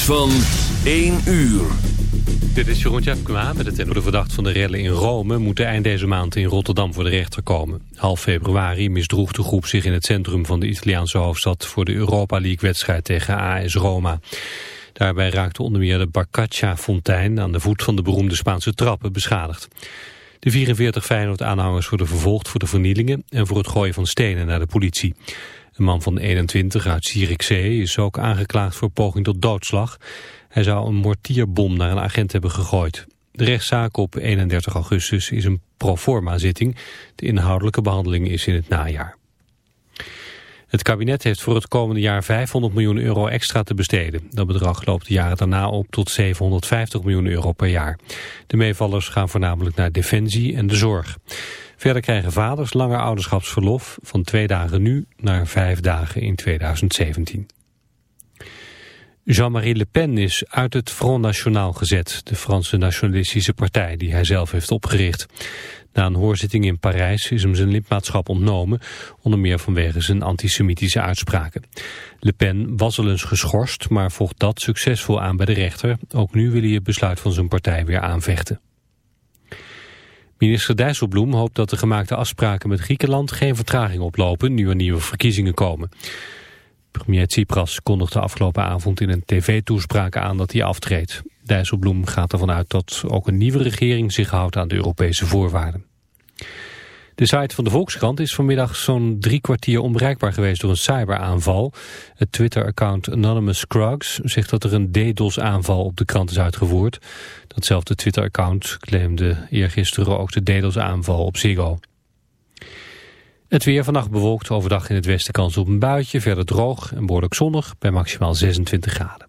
van 1 uur. Dit is Jeroen Tjepkema met het de verdacht van de rellen in Rome... moeten eind deze maand in Rotterdam voor de rechter komen. Half februari misdroeg de groep zich in het centrum van de Italiaanse hoofdstad... voor de Europa League-wedstrijd tegen AS Roma. Daarbij raakte onder meer de Barcaccia-fontein... aan de voet van de beroemde Spaanse trappen beschadigd. De 44 Feyenoord-aanhangers worden vervolgd voor de vernielingen... en voor het gooien van stenen naar de politie. Een man van 21 uit Zierikzee is ook aangeklaagd voor poging tot doodslag. Hij zou een mortierbom naar een agent hebben gegooid. De rechtszaak op 31 augustus is een proforma zitting. De inhoudelijke behandeling is in het najaar. Het kabinet heeft voor het komende jaar 500 miljoen euro extra te besteden. Dat bedrag loopt de jaren daarna op tot 750 miljoen euro per jaar. De meevallers gaan voornamelijk naar defensie en de zorg. Verder krijgen vaders langer ouderschapsverlof van twee dagen nu naar vijf dagen in 2017. Jean-Marie Le Pen is uit het Front National gezet, de Franse nationalistische partij die hij zelf heeft opgericht. Na een hoorzitting in Parijs is hem zijn lidmaatschap ontnomen, onder meer vanwege zijn antisemitische uitspraken. Le Pen was al eens geschorst, maar vocht dat succesvol aan bij de rechter. Ook nu wil hij het besluit van zijn partij weer aanvechten. Minister Dijsselbloem hoopt dat de gemaakte afspraken met Griekenland geen vertraging oplopen nu er nieuwe verkiezingen komen. Premier Tsipras kondigde afgelopen avond in een tv-toespraak aan dat hij aftreedt. Dijsselbloem gaat ervan uit dat ook een nieuwe regering zich houdt aan de Europese voorwaarden. De site van de Volkskrant is vanmiddag zo'n drie kwartier onbereikbaar geweest door een cyberaanval. Het Twitter-account Anonymous Scruggs zegt dat er een DDoS-aanval op de krant is uitgevoerd. Datzelfde Twitter-account claimde eergisteren ook de DDoS-aanval op Ziggo. Het weer vannacht bewolkt, overdag in het westen kans op een buitje, verder droog en behoorlijk zonnig bij maximaal 26 graden.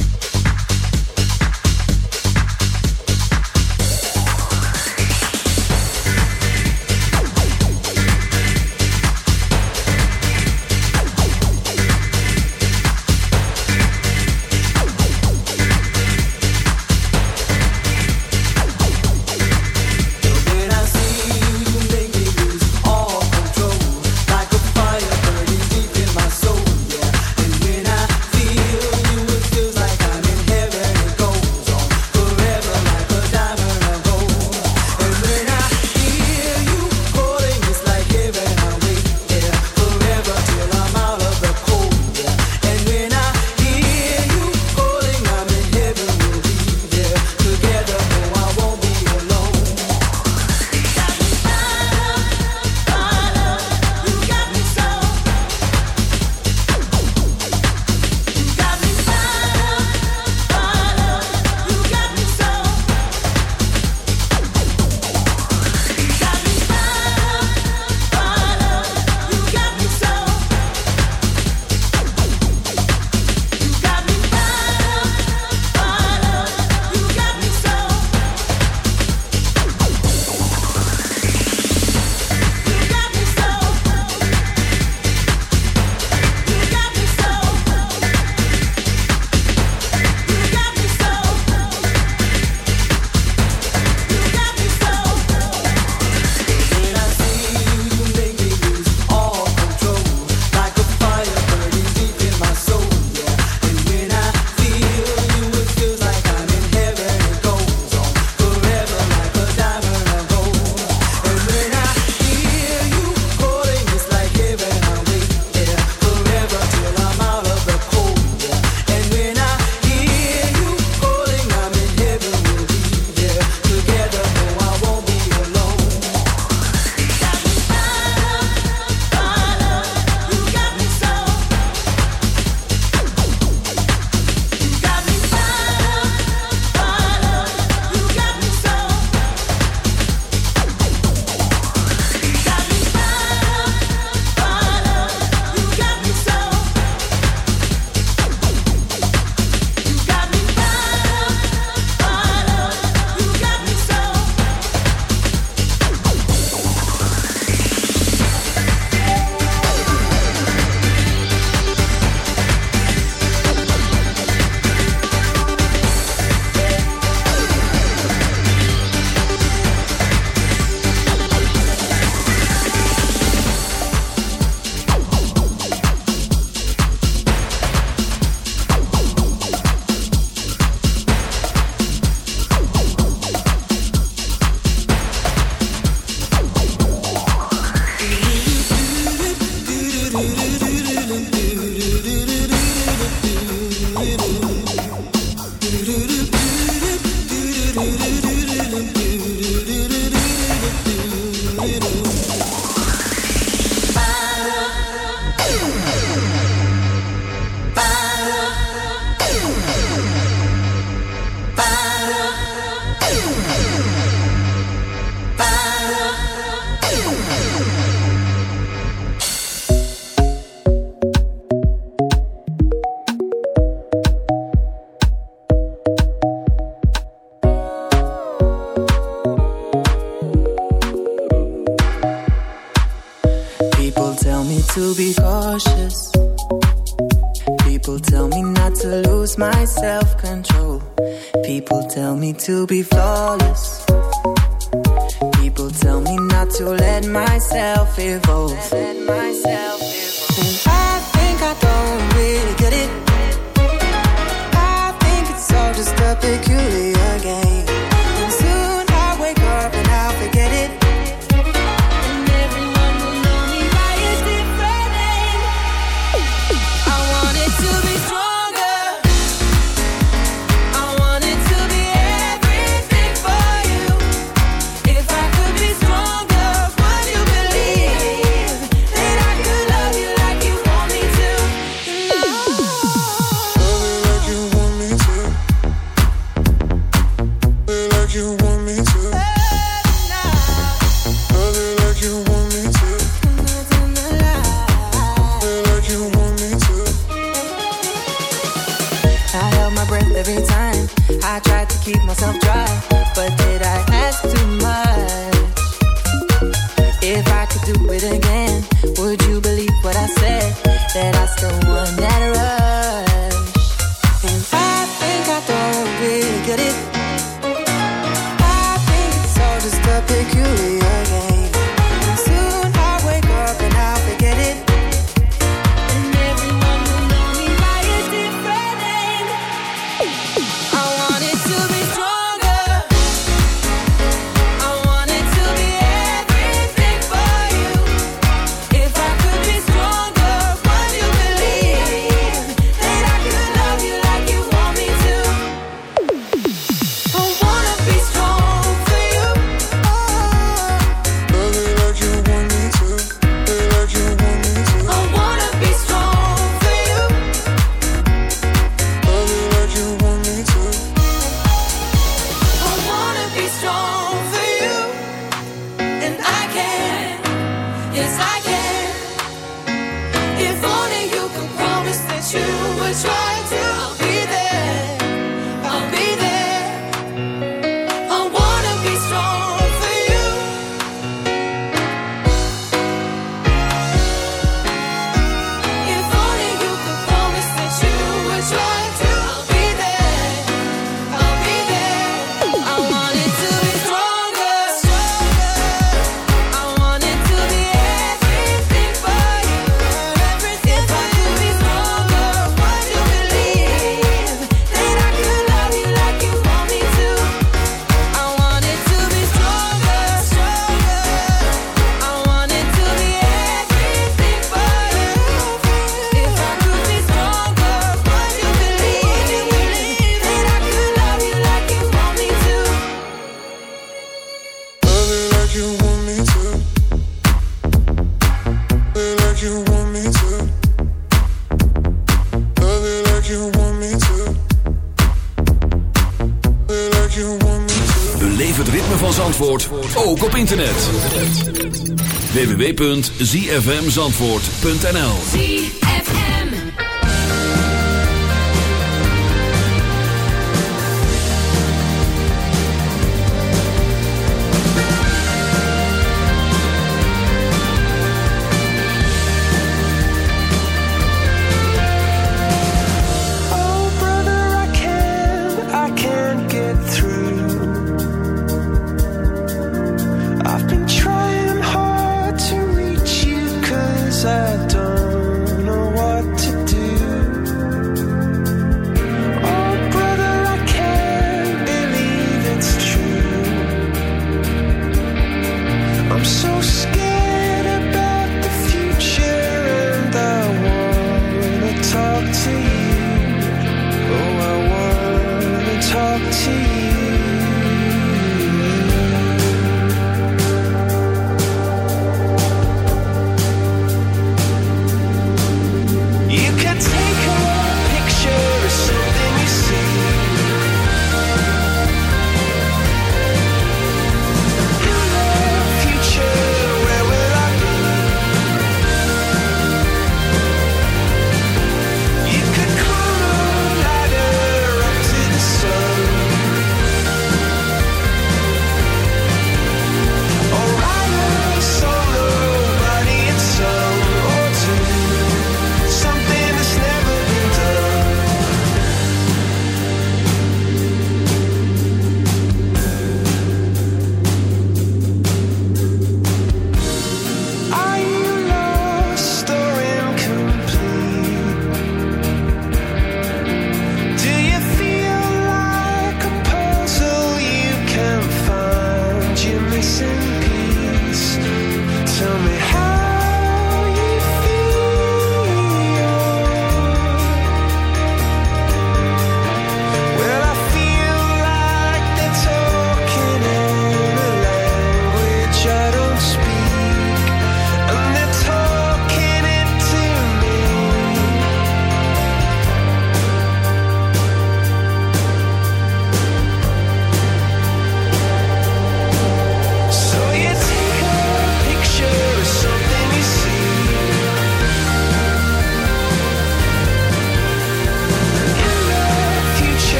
www.zfmzandvoort.nl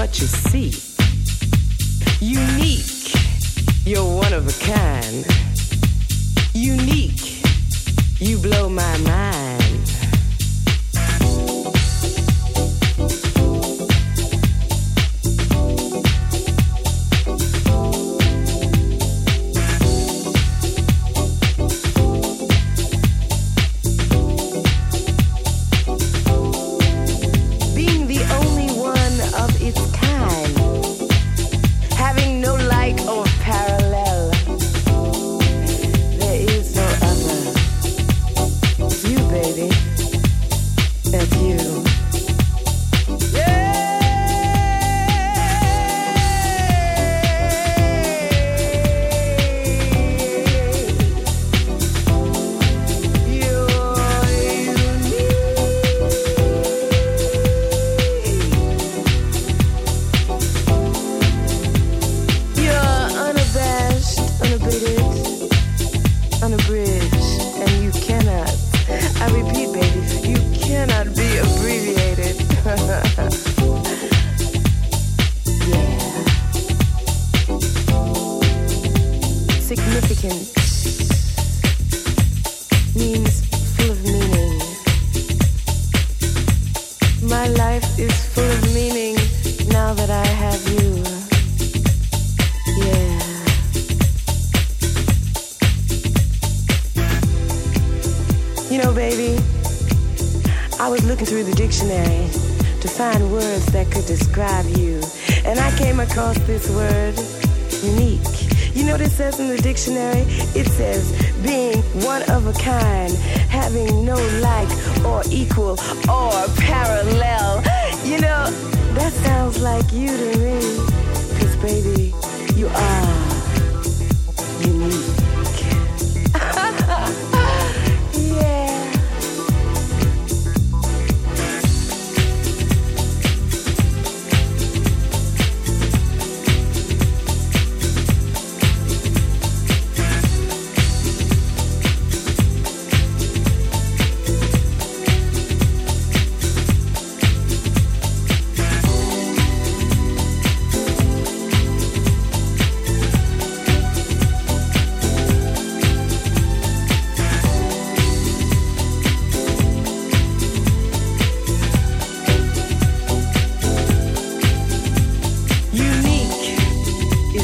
what you see.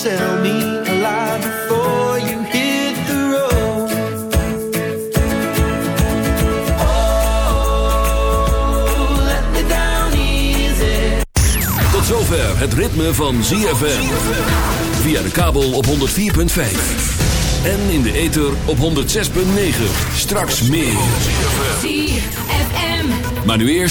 sell me alive before you hit the road. Oh, let me down easy. Tot zover het ritme van ZFM. Via de kabel op 104.5. En in de ether op 106.9. Straks meer. ZFM. Maar nu eerst...